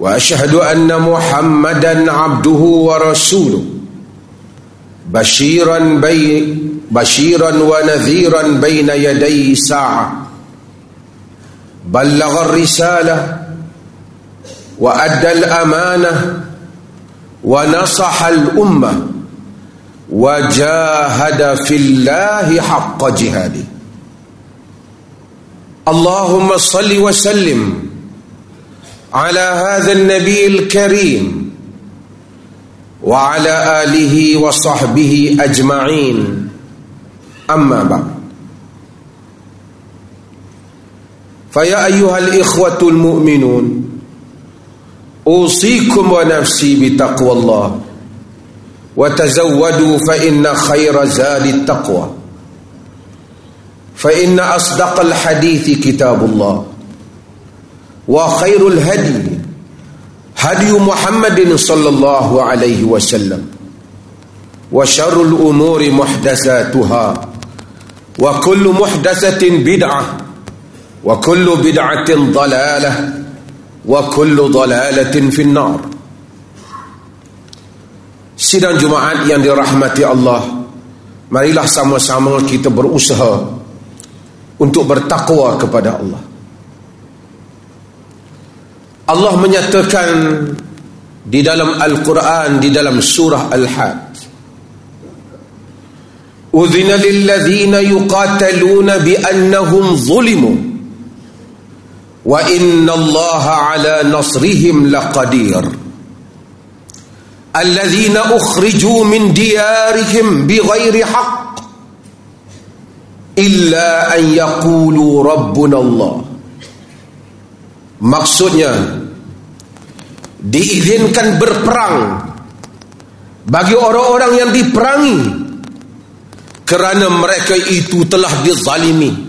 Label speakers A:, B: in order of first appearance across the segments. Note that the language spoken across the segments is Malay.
A: وأشهد أن محمدا عبده ورسوله. بشيرا بي بشيرا ونذيرا بين يدي ساعة. بلغ الرسالة وأدى الأمانة ونصح الأمة وجاهد في الله حق جهاده. اللهم صل وسلم على هذا النبي الكريم وعلى آله وصحبه أجمعين. أما بعد. فيا أيها الإخوة المؤمنون أوصيكم ونفسي بتقوى الله. وتزودوا فإن خير زاد التقوى. فإن أصدق الحديث كتاب الله. وخير الهدي هدي محمد صلى الله عليه وسلم وشر الأمور محدثاتها وكل محدثة بدعة وكل بدعة ضلالة وكل ضلالة في النار Sidang Jumaat yang dirahmati Allah Marilah sama-sama kita berusaha Untuk bertakwa kepada Allah Allah menyatakan di dalam Al-Quran di dalam surah Al-Had. Udhina lilladzina yuqataluna biannahum zulimu wa inna Allah ala nasrihim laqadir. Alladzina ukhriju min diyarihim bighairi haqq illa an yaqulu rabbuna Allah Maksudnya diizinkan berperang bagi orang-orang yang diperangi kerana mereka itu telah dizalimi.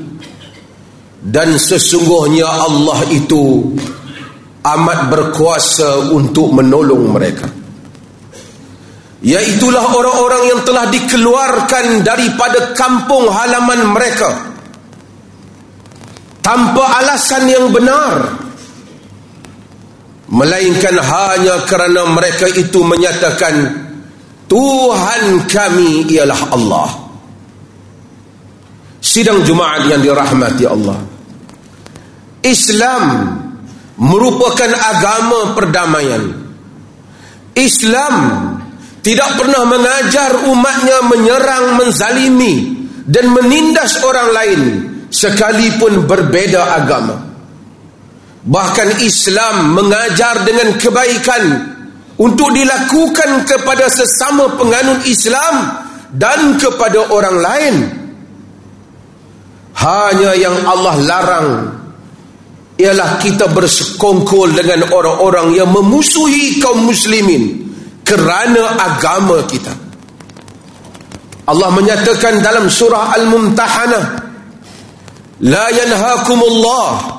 A: Dan sesungguhnya Allah itu amat berkuasa untuk menolong mereka. Iaitulah orang-orang yang telah dikeluarkan daripada kampung halaman mereka tanpa alasan yang benar melainkan hanya kerana mereka itu menyatakan Tuhan kami ialah Allah. Sidang Jumaat yang dirahmati Allah. Islam merupakan agama perdamaian. Islam tidak pernah mengajar umatnya menyerang, menzalimi dan menindas orang lain sekalipun berbeza agama Bahkan Islam mengajar dengan kebaikan untuk dilakukan kepada sesama penganut Islam dan kepada orang lain. Hanya yang Allah larang ialah kita bersekongkol dengan orang-orang yang memusuhi kaum muslimin kerana agama kita. Allah menyatakan dalam surah Al-Mumtahanah La yanhakumullah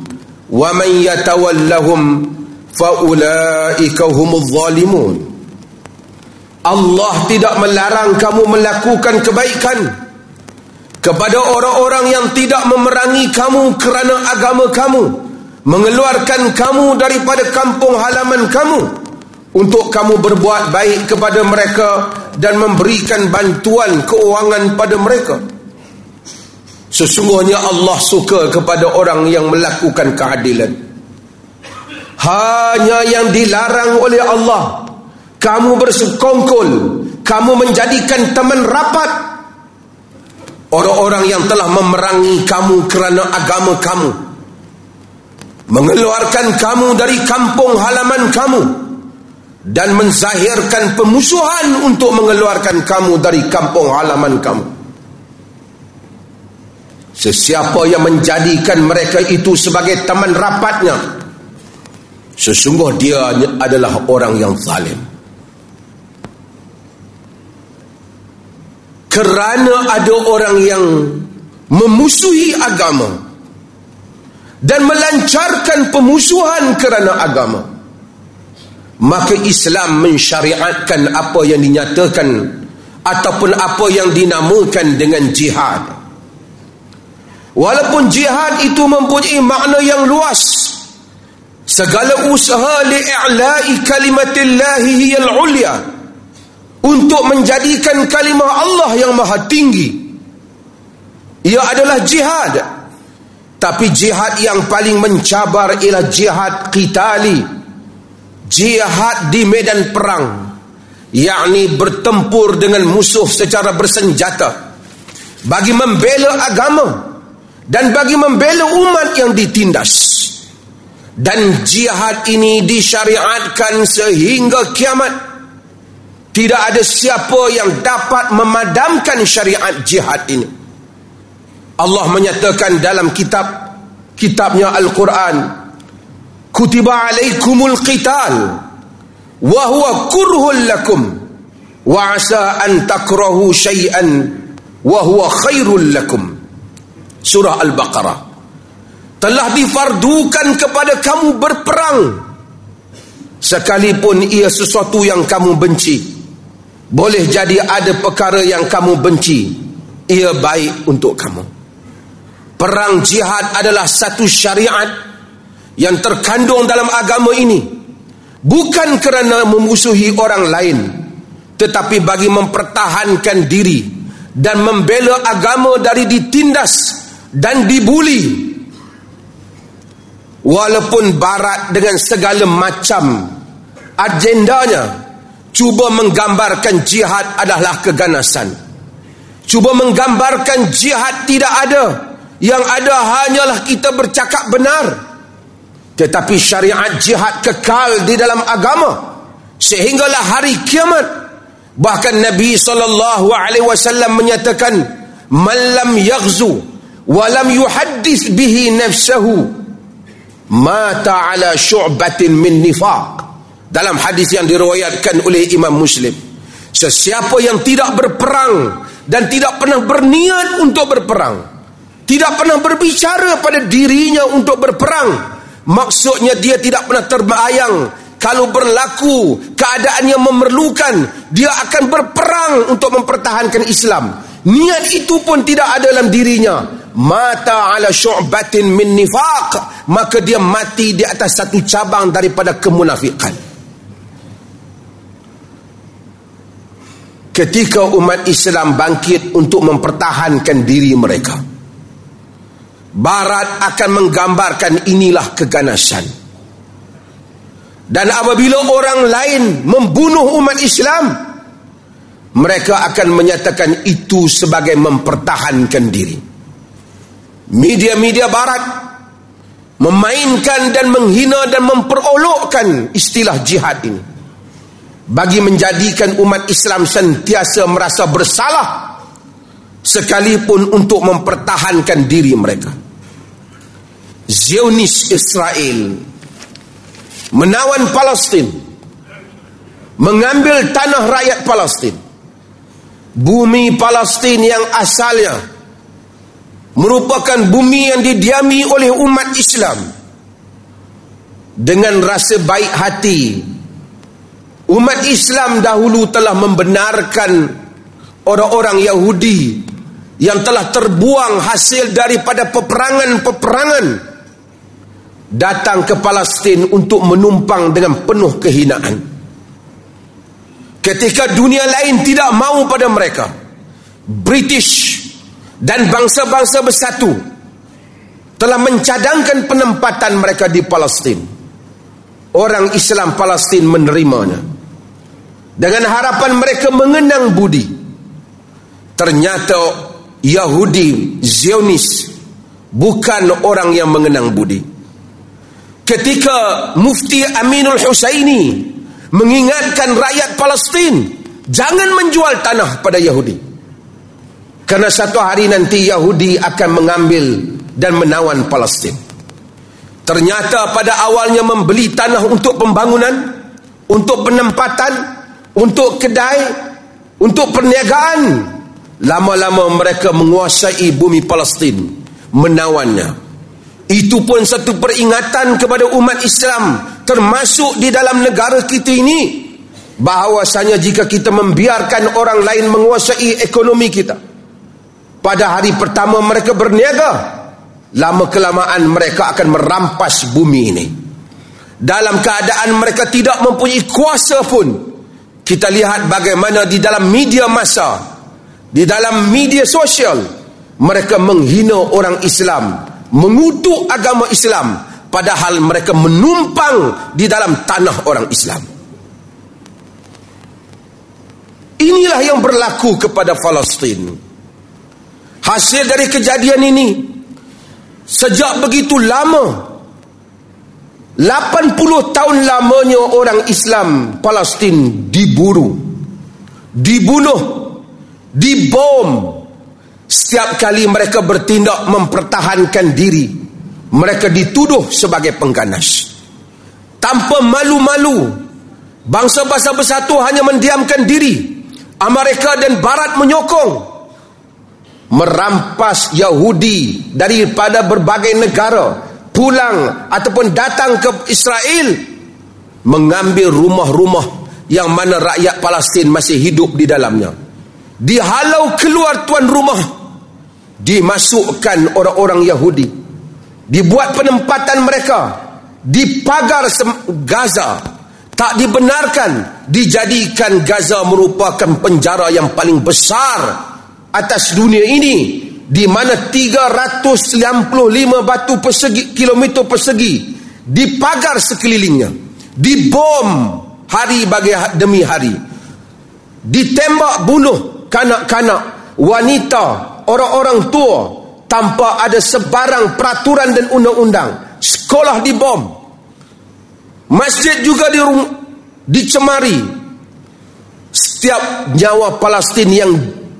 A: wa man yatawallahum fa ulaika humuz zalimun Allah tidak melarang kamu melakukan kebaikan kepada orang-orang yang tidak memerangi kamu kerana agama kamu mengeluarkan kamu daripada kampung halaman kamu untuk kamu berbuat baik kepada mereka dan memberikan bantuan keuangan pada mereka Sesungguhnya Allah suka kepada orang yang melakukan keadilan. hanya yang dilarang oleh Allah. Kamu bersekongkol. Kamu menjadikan teman rapat. Orang-orang yang telah memerangi kamu kerana agama kamu. Mengeluarkan kamu dari kampung halaman kamu. Dan menzahirkan pemusuhan untuk mengeluarkan kamu dari kampung halaman kamu. Sesiapa yang menjadikan mereka itu sebagai teman rapatnya, sesungguh dia adalah orang yang zalim. Kerana ada orang yang memusuhi agama dan melancarkan pemusuhan kerana agama, maka Islam mensyariatkan apa yang dinyatakan ataupun apa yang dinamakan dengan jihad walaupun jihad itu mempunyai makna yang luas segala usaha li'i'la'i kalimatillahi hiyal ulya untuk menjadikan kalimah Allah yang maha tinggi ia adalah jihad. Tapi jihad yang paling mencabar ialah jihad qitali jihad di medan perang yakni bertempur dengan musuh secara bersenjata bagi membela agama dan bagi membela umat yang ditindas. Dan jihad ini disyariatkan sehingga kiamat. Tidak ada siapa yang dapat memadamkan syariat jihad ini. Allah menyatakan dalam kitab kitabnya Al-Quran kutiba alaikumul qital wa huwa kurhul lakum wa asa an takrahu syai'an wa huwa khairul lakum surah al-baqarah. Telah difardukan kepada kamu berperang. Sekalipun ia sesuatu yang kamu benci boleh jadi ada perkara yang kamu benci ia baik untuk kamu. Perang jihad adalah satu syariat yang terkandung dalam agama ini. Bukan kerana memusuhi orang lain tetapi bagi mempertahankan diri dan membela agama dari ditindas dan dibuli. Walaupun barat dengan segala macam agendanya cuba menggambarkan jihad adalah keganasan. Cuba menggambarkan jihad tidak ada. Yang ada hanyalah kita bercakap benar. Tetapi syariat jihad kekal di dalam agama. Sehinggalah hari kiamat. Bahkan Nabi wasallam menyatakan man lam yaghzu wa lam yuhaddith bihi nafsuhu mata ala syu'batin min nifaq dalam hadis yang diriwayatkan oleh Imam Muslim sesiapa yang tidak berperang dan tidak pernah berniat untuk berperang tidak pernah berbicara pada dirinya untuk berperang Maksudnya dia tidak pernah terbayang kalau berlaku keadaan yang memerlukan dia akan berperang untuk mempertahankan Islam. Niat itu pun tidak ada dalam dirinya. Mata ala syu'batin min nifaq. Maka dia mati di atas satu cabang daripada kemunafikan. Ketika umat Islam bangkit untuk mempertahankan diri mereka. Barat akan menggambarkan inilah keganasan. Dan apabila orang lain membunuh umat Islam, mereka akan menyatakan itu sebagai mempertahankan diri. Media-media barat memainkan dan menghina dan memperolokkan istilah jihad ini. Bagi menjadikan umat Islam sentiasa merasa bersalah sekalipun untuk mempertahankan diri mereka Zionis Israel menawan Palestin mengambil tanah rakyat Palestin bumi Palestin yang asalnya merupakan bumi yang didiami oleh umat Islam dengan rasa baik hati umat Islam dahulu telah membenarkan orang-orang Yahudi yang telah terbuang hasil daripada peperangan-peperangan datang ke Palestin untuk menumpang dengan penuh kehinaan. Ketika dunia lain tidak mau pada mereka, British dan bangsa-bangsa bersatu telah mencadangkan penempatan mereka di Palestin. orang Islam Palestin menerimanya. Dengan harapan mereka mengenang budi. Ternyata Yahudi Zionis bukan orang yang mengenang budi. Ketika Mufti Aminul Husaini mengingatkan rakyat Palestin jangan menjual tanah pada Yahudi kerana satu hari nanti Yahudi akan mengambil dan menawan Palestin. Ternyata pada awalnya membeli tanah untuk pembangunan untuk penempatan untuk kedai untuk perniagaan. Lama-lama mereka menguasai bumi Palestin menawannya. Itu pun satu peringatan kepada umat Islam termasuk di dalam negara kita ini bahawasanya jika kita membiarkan orang lain menguasai ekonomi kita pada hari pertama mereka berniaga lama kelamaan mereka akan merampas bumi ini. Dalam keadaan mereka tidak mempunyai kuasa pun kita lihat bagaimana di dalam media masa di dalam media sosial mereka menghina orang Islam mengutuk agama Islam padahal mereka menumpang di dalam tanah orang Islam. Inilah yang berlaku kepada Palestin hasil dari kejadian ini sejak begitu lama 80 tahun lamanya orang Islam Palestin diburu dibunuh dibom Setiap kali mereka bertindak mempertahankan diri, mereka dituduh sebagai pengganas. Tanpa malu-malu, bangsa-bangsa bersatu hanya mendiamkan diri. Amerika dan Barat menyokong merampas Yahudi daripada berbagai negara pulang ataupun datang ke Israel mengambil rumah-rumah yang mana rakyat Palestin masih hidup di dalamnya. Dihalau keluar tuan rumah dimasukkan orang-orang Yahudi dibuat penempatan mereka di pagar Gaza. Tak dibenarkan dijadikan Gaza merupakan penjara yang paling besar atas dunia ini di mana 395 batu persegi kilometer persegi di pagar sekelilingnya dibom hari bagi ha-, demi hari ditembak bunuh kanak-kanak wanita orang-orang tua tanpa ada sebarang peraturan dan undang-undang sekolah dibom masjid juga di dicemari. Setiap nyawa Palestin yang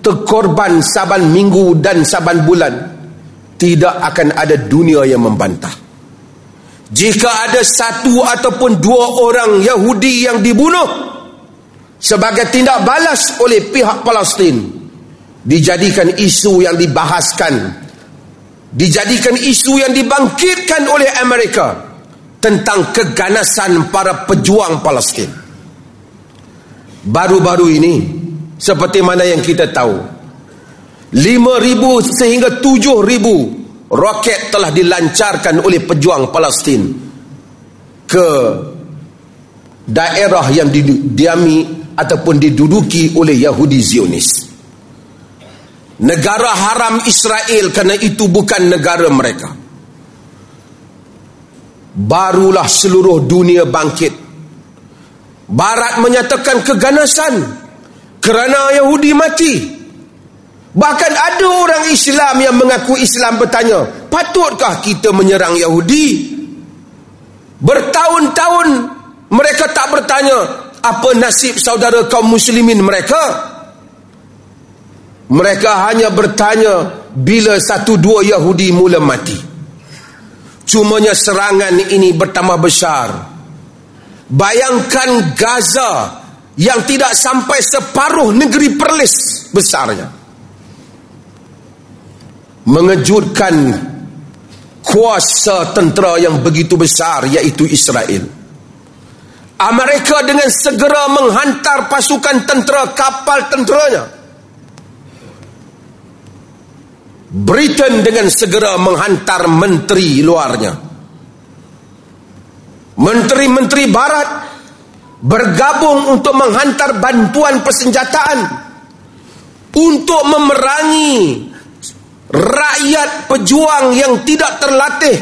A: terkorban saban minggu dan saban bulan tidak akan ada dunia yang membantah. Jika ada satu ataupun dua orang Yahudi yang dibunuh sebagai tindak balas oleh pihak Palestin dijadikan isu yang dibahaskan dijadikan isu yang dibangkitkan oleh Amerika tentang keganasan para pejuang Palestin. Baru-baru ini seperti mana yang kita tahu 5,000 sehingga 7,000 roket telah dilancarkan oleh pejuang Palestin ke daerah yang didiami ataupun diduduki oleh Yahudi Zionis. Negara haram Israel kerana itu bukan negara mereka. Barulah seluruh dunia bangkit. Barat menyatakan keganasan kerana Yahudi mati bahkan ada orang Islam yang mengaku Islam bertanya patutkah kita menyerang Yahudi bertahun-tahun mereka tak bertanya apa nasib saudara kaum muslimin mereka mereka hanya bertanya bila satu dua Yahudi mula mati. Cumanya serangan ini bertambah besar. Bayangkan Gaza yang tidak sampai separuh negeri Perlis besarnya. Mengejutkan kuasa tentera yang begitu besar iaitu Israel. Amerika dengan segera menghantar pasukan tentera kapal tenteranya Britain dengan segera menghantar menteri luarnya. Menteri-menteri barat bergabung untuk menghantar bantuan persenjataan untuk memerangi rakyat pejuang yang tidak terlatih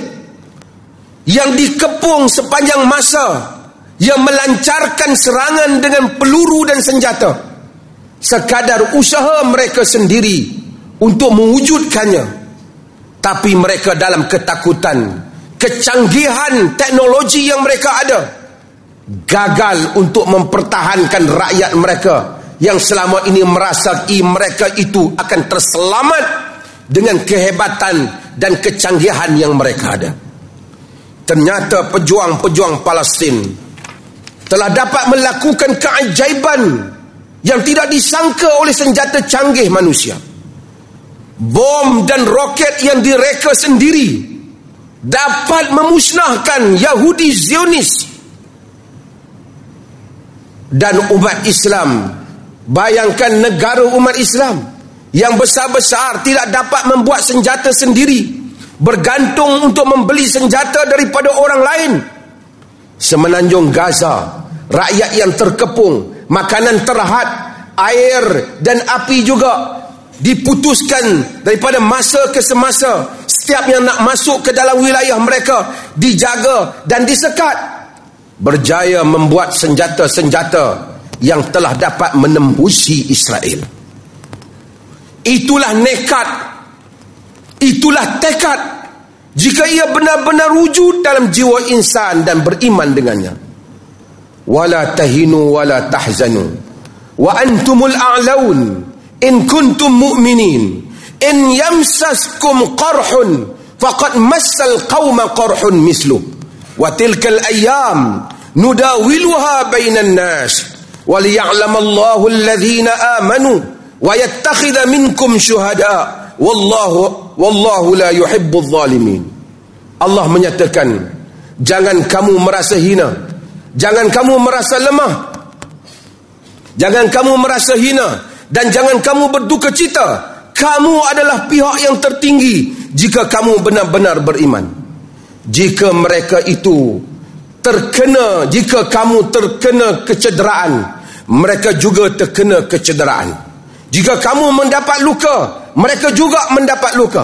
A: yang dikepung sepanjang masa yang melancarkan serangan dengan peluru dan senjata. Sekadar usaha mereka sendiri untuk mewujudkannya. Tapi mereka dalam ketakutan kecanggihan teknologi yang mereka ada gagal untuk mempertahankan rakyat mereka yang selama ini merasai mereka itu akan terselamat dengan kehebatan dan kecanggihan yang mereka ada. Ternyata pejuang-pejuang Palestin telah dapat melakukan keajaiban yang tidak disangka oleh senjata canggih manusia. Bom dan roket yang direka sendiri dapat memusnahkan Yahudi Zionis dan umat Islam Bayangkan negara umat Islam yang besar-besar tidak dapat membuat senjata sendiri, bergantung untuk membeli senjata daripada orang lain. Semenanjung Gaza, rakyat yang terkepung, makanan terhad, air dan api juga diputuskan daripada masa ke semasa. Setiap yang nak masuk ke dalam wilayah mereka dijaga dan disekat. Berjaya membuat senjata-senjata yang telah dapat menembusi Israel. Itulah nekat. Itulah tekad. Jika ia benar-benar wujud dalam jiwa insan dan beriman dengannya. Wala tahinu wala tahzanu. Wa antumul a'laun. In kuntum mu'minin. In yamsaskum qarhun. Faqad massal qawma qarhun mislu Wa tilkal ayyam. Nudawiluha bainan nas. وليعلم الله الذين آمنوا ويتخذ منكم شهداء والله والله لا يحب الظالمين Allah menyatakan jangan kamu merasa hina jangan kamu merasa lemah jangan kamu merasa hina dan jangan kamu berduka cita kamu adalah pihak yang tertinggi jika kamu benar-benar beriman jika mereka itu terkena jika kamu terkena kecederaan mereka juga terkena kecederaan. Jika kamu mendapat luka, mereka juga mendapat luka.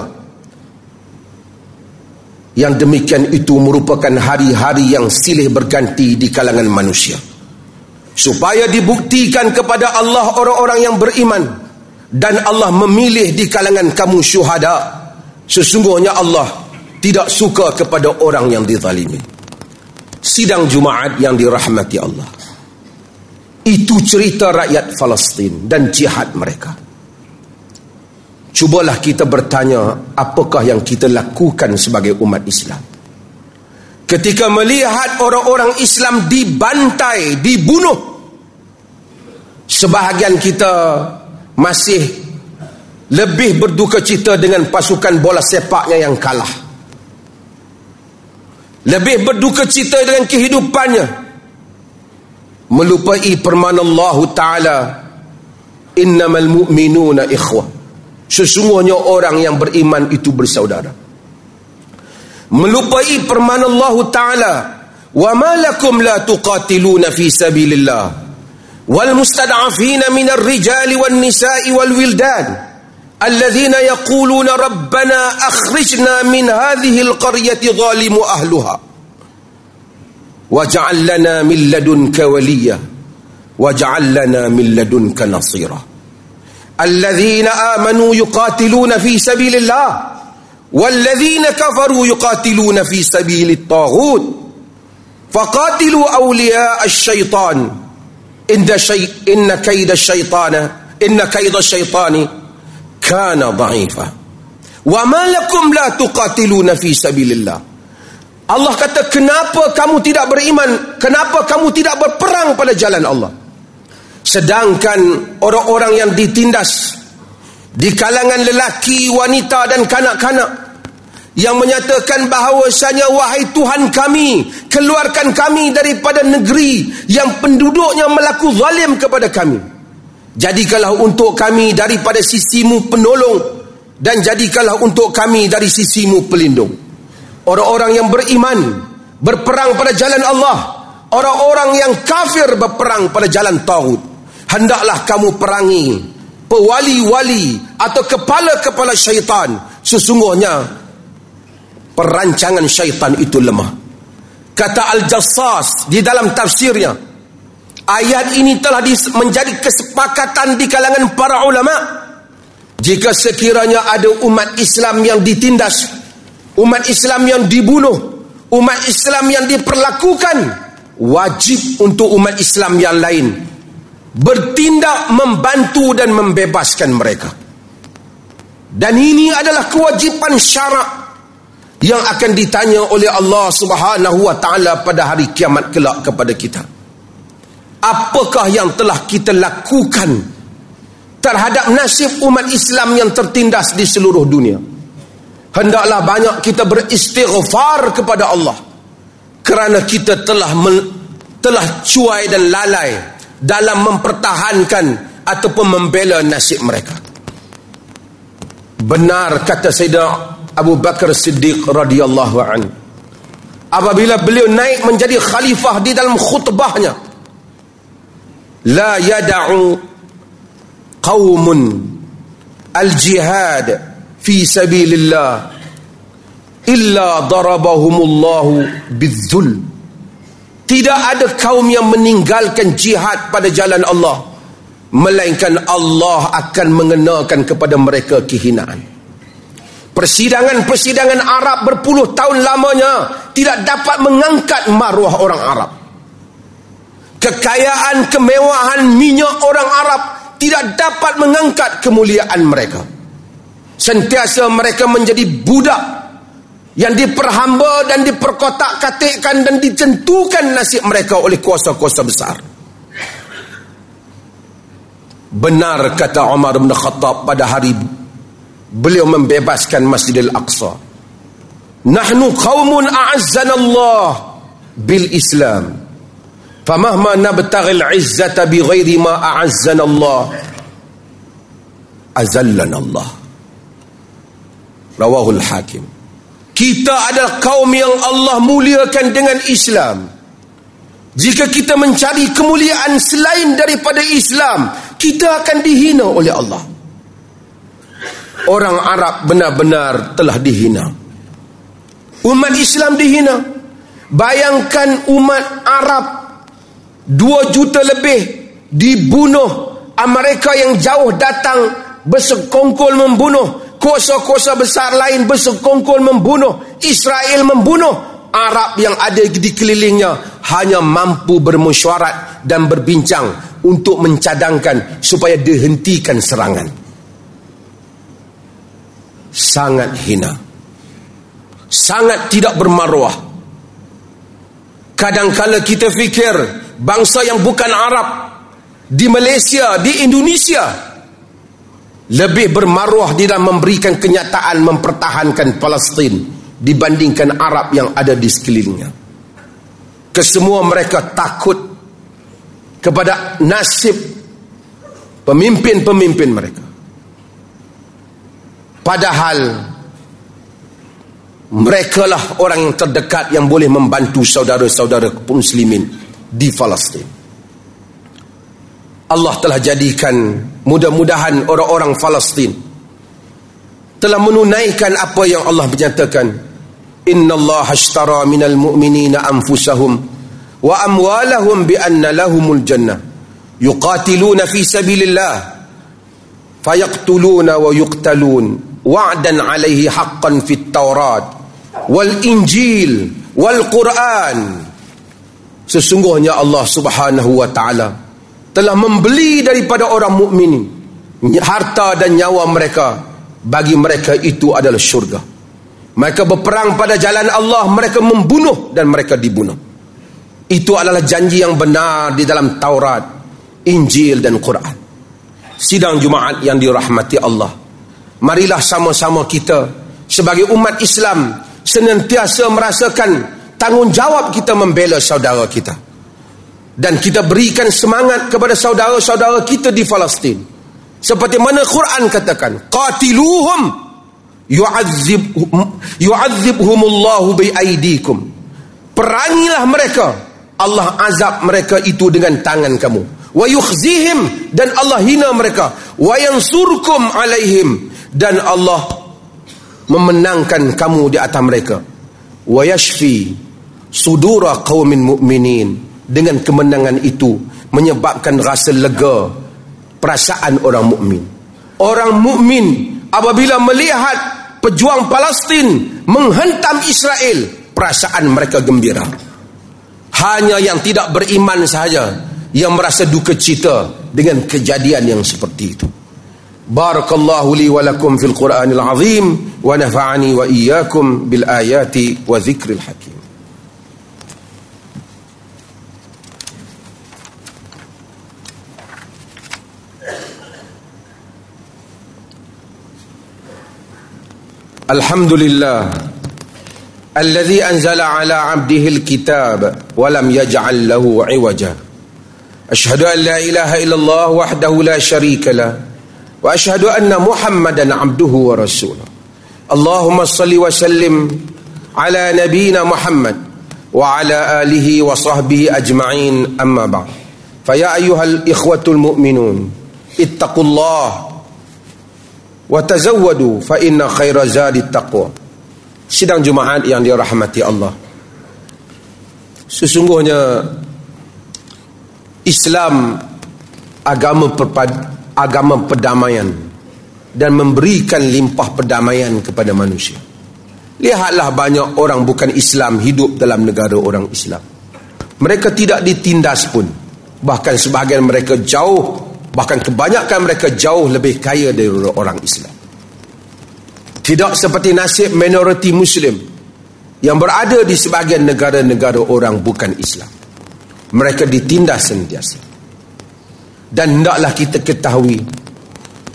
A: Yang demikian itu merupakan hari-hari yang silih berganti di kalangan manusia. Supaya dibuktikan kepada Allah orang-orang yang beriman dan Allah memilih di kalangan kamu syuhada. Sesungguhnya Allah tidak suka kepada orang yang dizalimi. Sidang Jumaat yang dirahmati Allah. Itu cerita rakyat Palestin dan jihad mereka. Cubalah kita bertanya apakah yang kita lakukan sebagai umat Islam. Ketika melihat orang-orang Islam dibantai, dibunuh. Sebahagian kita masih lebih berduka cita dengan pasukan bola sepaknya yang kalah. Lebih berduka cita dengan kehidupannya. Melupai permana Allah Ta'ala. Innamal mu'minuna ikhwah. Sesungguhnya orang yang beriman itu bersaudara. Melupai permana Allah Ta'ala. Wa malakum la tuqatiluna fi sabilillah. Wal mustad'afina minar rijali wan nisa'i wal wildan الذين يقولون ربنا أخرجنا من هذه القرية ظالم أهلها. واجعل لنا من لدنك وليا. واجعل لنا من لدنك نصيرا. الذين آمنوا يقاتلون في سبيل الله والذين كفروا يقاتلون في سبيل الطاغوت. فقاتلوا أولياء الشيطان. إن, شيء إن كيد الشيطان إن كيد الشيطان kana dha'ifa. Wa malakum la tuqatiluna fi sabilillah. Allah kata kenapa kamu tidak beriman? Kenapa kamu tidak berperang pada jalan Allah? Sedangkan orang-orang yang ditindas di kalangan lelaki wanita dan kanak-kanak yang menyatakan bahawasanya wahai Tuhan kami keluarkan kami daripada negeri yang penduduknya melaku zalim kepada kami jadikanlah untuk kami daripada sisimu penolong dan jadikanlah untuk kami dari sisimu pelindung. Orang-orang yang beriman berperang pada jalan Allah. Orang-orang yang kafir berperang pada jalan tauhid. Hendaklah kamu perangi pewali-wali atau kepala-kepala syaitan. Sesungguhnya perancangan syaitan itu lemah. Kata Al-Jassas di dalam tafsirnya ayat ini telah menjadi kesepakatan di kalangan para ulama jika sekiranya ada umat Islam yang ditindas umat Islam yang dibunuh umat Islam yang diperlakukan wajib untuk umat Islam yang lain bertindak membantu dan membebaskan mereka dan ini adalah kewajipan syarak yang akan ditanya oleh Allah Subhanahu wa taala pada hari kiamat kelak kepada kita. Apakah yang telah kita lakukan terhadap nasib umat Islam yang tertindas di seluruh dunia? Hendaklah banyak kita beristighfar kepada Allah kerana kita telah men, telah cuai dan lalai dalam mempertahankan ataupun membela nasib mereka. Benar kata Sayyidina Abu Bakar Siddiq radhiyallahu an. Apabila beliau naik menjadi khalifah di dalam khutbahnya, la yad'u qaumun al-jihad fi sabilillah illa darabahumullahu bidzul. Tidak ada kaum yang meninggalkan jihad pada jalan Allah melainkan Allah akan mengenakan kepada mereka kehinaan. Persidangan-persidangan Arab berpuluh tahun lamanya tidak dapat mengangkat maruah orang Arab. Kekayaan, kemewahan minyak orang Arab tidak dapat mengangkat kemuliaan mereka. Sentiasa mereka menjadi budak yang diperhamba dan diperkotak-katikkan dan ditentukan nasib mereka oleh kuasa-kuasa besar. Benar kata Umar bin Khattab pada hari beliau membebaskan Masjidil Aqsa nahnu qaumun a'azzana Allah bil Islam famahma nabtaghi al-izzata bighairi ma a'azzana Allah azallana Allah rawahu al-hakim kita adalah kaum yang Allah muliakan dengan Islam. Jika kita mencari kemuliaan selain daripada Islam kita akan dihina oleh Allah. Orang Arab benar-benar telah dihina. Umat Islam dihina. Bayangkan umat Arab dua juta lebih dibunuh. Amerika yang jauh datang bersekongkol membunuh. Kuasa-kuasa besar lain bersekongkol membunuh. Israel membunuh. Arab yang ada di kelilingnya hanya mampu bermusyarat dan berbincang untuk mencadangkan supaya dihentikan serangan sangat hina sangat tidak bermaruah kadangkala kita fikir bangsa yang bukan Arab di Malaysia, di Indonesia lebih bermaruah di dalam memberikan kenyataan mempertahankan Palestin dibandingkan Arab yang ada di sekelilingnya. Kesemua mereka takut kepada nasib pemimpin-pemimpin mereka. Padahal mereka lah orang yang terdekat yang boleh membantu saudara-saudara muslimin di Palestin. Allah telah jadikan mudah-mudahan orang-orang Palestin telah menunaikan apa yang Allah menyatakan Inna Allah ashtara minal mu'minina anfusahum wa amwalahum bi anna lahumul jannah yuqatiluna fi sabilillah fayaqtuluna wa yuqtalun wa'dan alaihi haqqan fit taurat wal injil wal quran sesungguhnya Allah Subhanahu wa taala telah membeli daripada orang mukmin harta dan nyawa mereka. Bagi mereka itu adalah syurga. Mereka berperang pada jalan Allah mereka membunuh dan mereka dibunuh. Itu adalah janji yang benar di dalam Taurat Injil dan Quran. Sidang Jumaat yang dirahmati Allah. Marilah sama-sama kita sebagai umat Islam senantiasa merasakan tanggungjawab kita membela saudara kita. Dan kita berikan semangat kepada saudara-saudara kita di Palestin. Seperti mana Quran katakan qatiluhum yu'adzib yu'adzibhumullahu biaidikum perangilah mereka. Allah azab mereka itu dengan tangan kamu. Wa yukhzihim dan Allah hina mereka. Wa yansurkum alaihim dan Allah memenangkan kamu di atas mereka. Wa yashfi sudura qaumin mu'minin. Dengan kemenangan itu menyebabkan rasa lega perasaan orang mukmin. Orang mukmin apabila melihat pejuang Palestin menghentam Israel perasaan mereka gembira. Hanya yang tidak beriman sahaja yang merasa duka cita dengan kejadian yang seperti itu. Barakallahu li wa lakum fil qur'anil azim wa nafa'ani wa iyyakum bil ayati wa dhikril hakim الحمد لله الذي أنزل على عبده الكتاب ولم يجعل له عوجا. أشهد أن لا إله إلا الله وحده لا شريك له وأشهد أن محمدا عبده ورسوله. اللهم صل وسلم على نبينا محمد وعلى آله وصحبه أجمعين أما بعد. فيا أيها الإخوة المؤمنون اتقوا الله wa tazawwadu fa inna khaira zadi taqwa. Sidang jumaat yang dirahmati Allah. Sesungguhnya Islam agama agama perdamaian dan memberikan limpah perdamaian kepada manusia. Lihatlah banyak orang bukan Islam hidup dalam negara orang Islam. Mereka tidak ditindas pun. Bahkan sebahagian mereka jauh Bahkan kebanyakan mereka jauh lebih kaya dari orang Islam. Tidak seperti nasib minoriti Muslim yang berada di sebahagian negara-negara orang bukan Islam. Mereka ditindas sentiasa. Dan hendaklah kita ketahui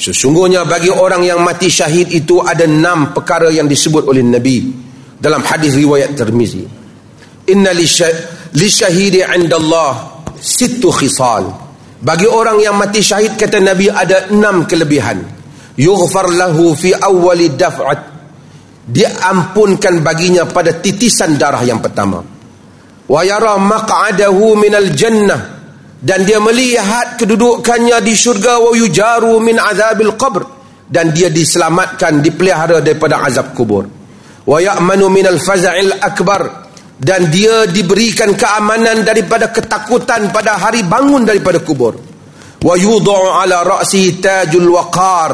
A: Sesungguhnya bagi orang yang mati syahid itu ada enam perkara yang disebut oleh Nabi dalam hadis riwayat Tirmizi. Inna li syahidi 'inda Allah sittu khisal. Bagi orang yang mati syahid kata Nabi ada enam kelebihan. Yughfar lahu fi awwali daf'at. Diampunkan baginya pada titisan darah yang pertama. Wa yara maq'adahu minal jannah dan dia melihat kedudukannya di syurga wa yujaru min azabil qabr dan dia diselamatkan dipelihara daripada azab kubur. Wa ya'manu minal faza'il akbar dan dia diberikan keamanan daripada ketakutan pada hari bangun daripada kubur. Wa yudau ala ra'si tajul waqar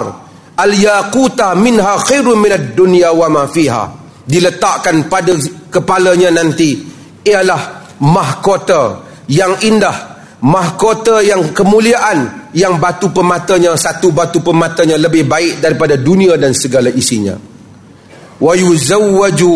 A: al yaquta minha khairun minad dunya wa ma fiha. Diletakkan pada kepalanya nanti ialah mahkota yang indah mahkota yang kemuliaan yang batu pematanya satu batu pematanya lebih baik daripada dunia dan segala isinya. Wa yuzawwaju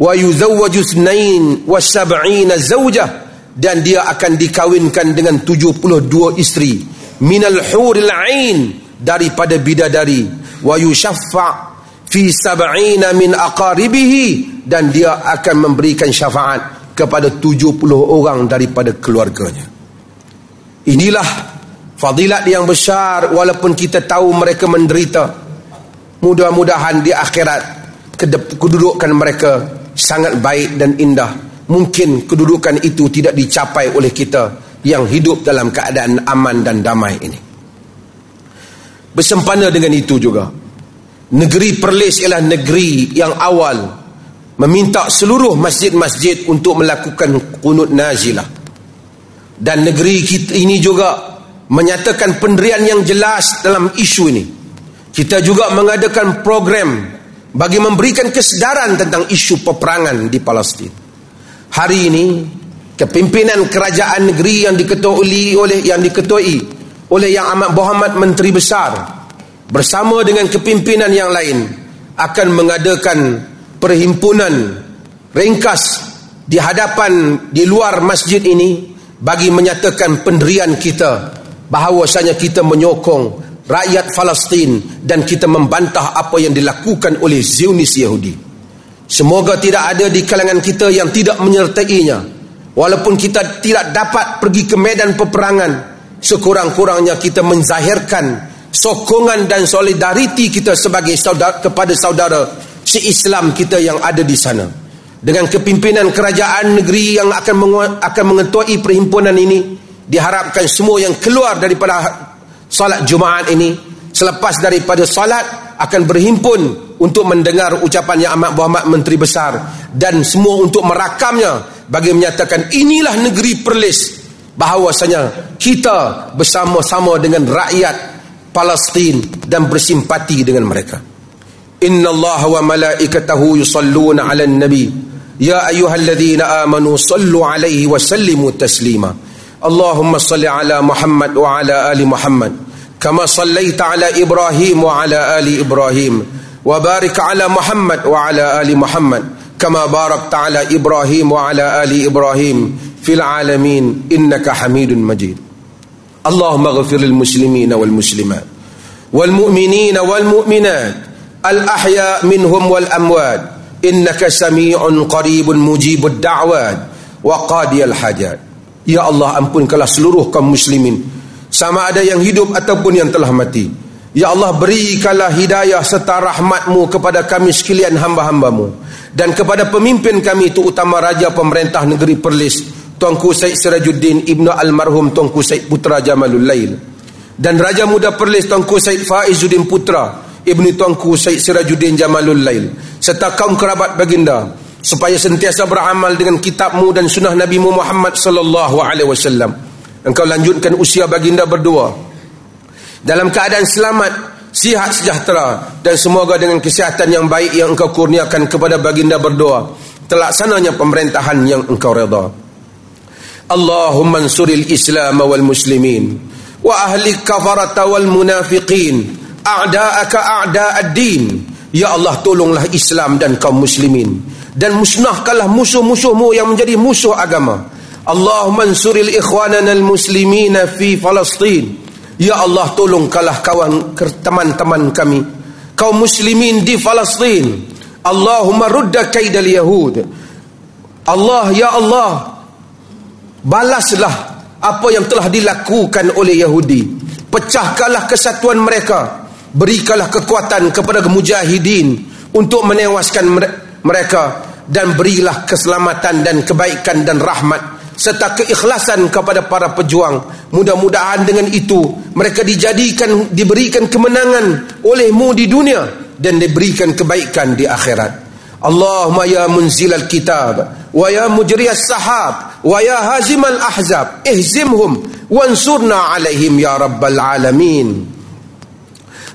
A: wa yuzawwaju ithnain wa sab'ina zawjah. Dan dia akan dikawinkan dengan 72 isteri. Minal huril ain daripada bidadari. Wa yushaffa fi sab'ina min aqaribihi. Dan dia akan memberikan syafaat kepada 70 orang daripada keluarganya. Inilah fadilat yang besar walaupun kita tahu mereka menderita. Mudah-mudahan di akhirat kedudukan mereka sangat baik dan indah. Mungkin kedudukan itu tidak dicapai oleh kita yang hidup dalam keadaan aman dan damai ini. Bersempena dengan itu juga negeri Perlis ialah negeri yang awal meminta seluruh masjid-masjid untuk melakukan kunut nazilah. Dan negeri kita ini juga menyatakan pendirian yang jelas dalam isu ini. Kita juga mengadakan program bagi memberikan kesedaran tentang isu peperangan di Palestin. Hari ini kepimpinan kerajaan negeri yang diketuai oleh yang diketuai oleh Yang Amat Muhammad Menteri Besar bersama dengan kepimpinan yang lain akan mengadakan perhimpunan ringkas di hadapan di luar masjid ini bagi menyatakan pendirian kita bahawasanya kita menyokong rakyat Palestin dan kita membantah apa yang dilakukan oleh Zionis Yahudi. Semoga tidak ada di kalangan kita yang tidak menyertainya. Walaupun kita tidak dapat pergi ke medan peperangan, sekurang-kurangnya kita menzahirkan sokongan dan solidariti kita sebagai saudara kepada saudara se-Islam kita yang ada di sana. Dengan kepimpinan kerajaan negeri yang akan akan mengetuai perhimpunan ini, diharapkan semua yang keluar daripada salat Jumaat ini selepas daripada salat akan berhimpun untuk mendengar ucapan Yang Amat Muhammad Menteri Besar. Dan semua untuk merakamnya bagi menyatakan inilah negeri Perlis bahawasanya kita bersama-sama dengan rakyat Palestin dan bersimpati dengan mereka. Inna Allah wa malaikatahu yusalluna ala nabi. Ya ayyuhalladzina amanu sallu alaihi wa sallimu taslima اللهم صل على محمد وعلى آل محمد كما صليت على إبراهيم وعلى آل إبراهيم وبارك على محمد وعلى آل محمد كما باركت على إبراهيم وعلى آل إبراهيم في العالمين إنك حميد مجيد. اللهم اغفر للمسلمين والمسلمات والمؤمنين والمؤمنات الأحياء منهم والأموات إنك سميع قريب مجيب الدعوات وقاضي الحاجات. Ya Allah ampunkanlah seluruh kaum muslimin. Sama ada yang hidup ataupun yang telah mati. Ya Allah berikanlah hidayah serta rahmatmu kepada kami sekalian hamba-hambamu. Dan kepada pemimpin kami itu utama Raja Pemerintah Negeri Perlis Tuanku Syed Sirajuddin Ibnu Almarhum Tuanku Syed Putra Jamalul Lail. Dan Raja Muda Perlis Tuanku Syed Faizuddin Putra Ibnu Tuanku Syed Sirajuddin Jamalul Lail. Serta kaum kerabat baginda supaya sentiasa beramal dengan kitabmu dan sunnah Nabi Muhammad sallallahu alaihi wasallam. Engkau lanjutkan usia baginda berdua. Dalam keadaan selamat, sihat sejahtera. Dan semoga dengan kesihatan yang baik yang engkau kurniakan kepada baginda berdoa terlaksananya pemerintahan yang engkau redha. Allahumma ansuril Islam wal muslimin wa ahli kafarata wal munafiqin a'da'aka a'da'ad din ya Allah tolonglah Islam dan kaum muslimin dan musnahkanlah musuh-musuhmu yang menjadi musuh agama. Allahumma ansuril ikhwanana al muslimina fi Palestin. Ya Allah tolong kalah kawan teman-teman kami kaum muslimin di Palestin. Allahumma rudda kaidal yahud. Allah ya Allah balaslah apa yang telah dilakukan oleh Yahudi. Pecahkanlah kesatuan mereka. Berikanlah kekuatan kepada mujahidin untuk menewaskan mereka dan berilah keselamatan dan kebaikan dan rahmat serta keikhlasan kepada para pejuang. Mudah-mudahan dengan itu mereka dijadikan diberikan kemenangan olehmu di dunia dan diberikan kebaikan di akhirat. Allahumma ya munzil al-kitab wa ya mujri as-sahab wa ya hazim al-ahzab ihzimhum wansurna alaihim ya rabbal alamin.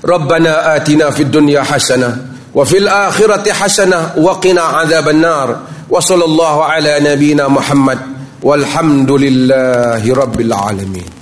A: Rabbana atina fid dunya hasanah وفي الآخرة حسنة وقنا عذاب النار. وصلى الله على نبينا محمد والحمد لله رب العالمين.